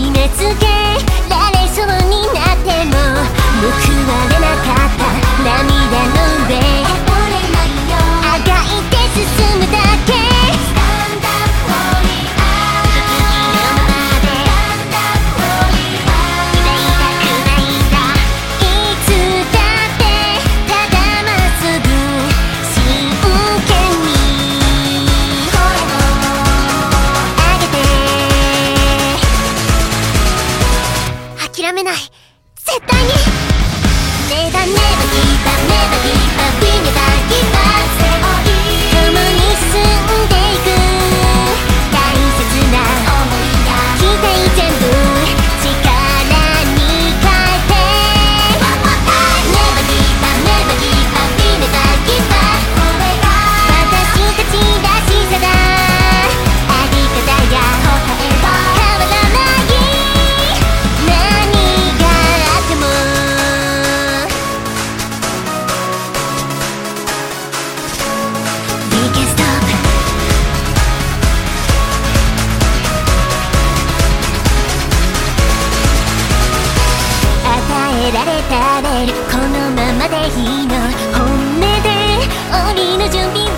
決めつけ絶対に。メガネバギバメバギバビネバギバられたこのままでいいの。本音で降りる準備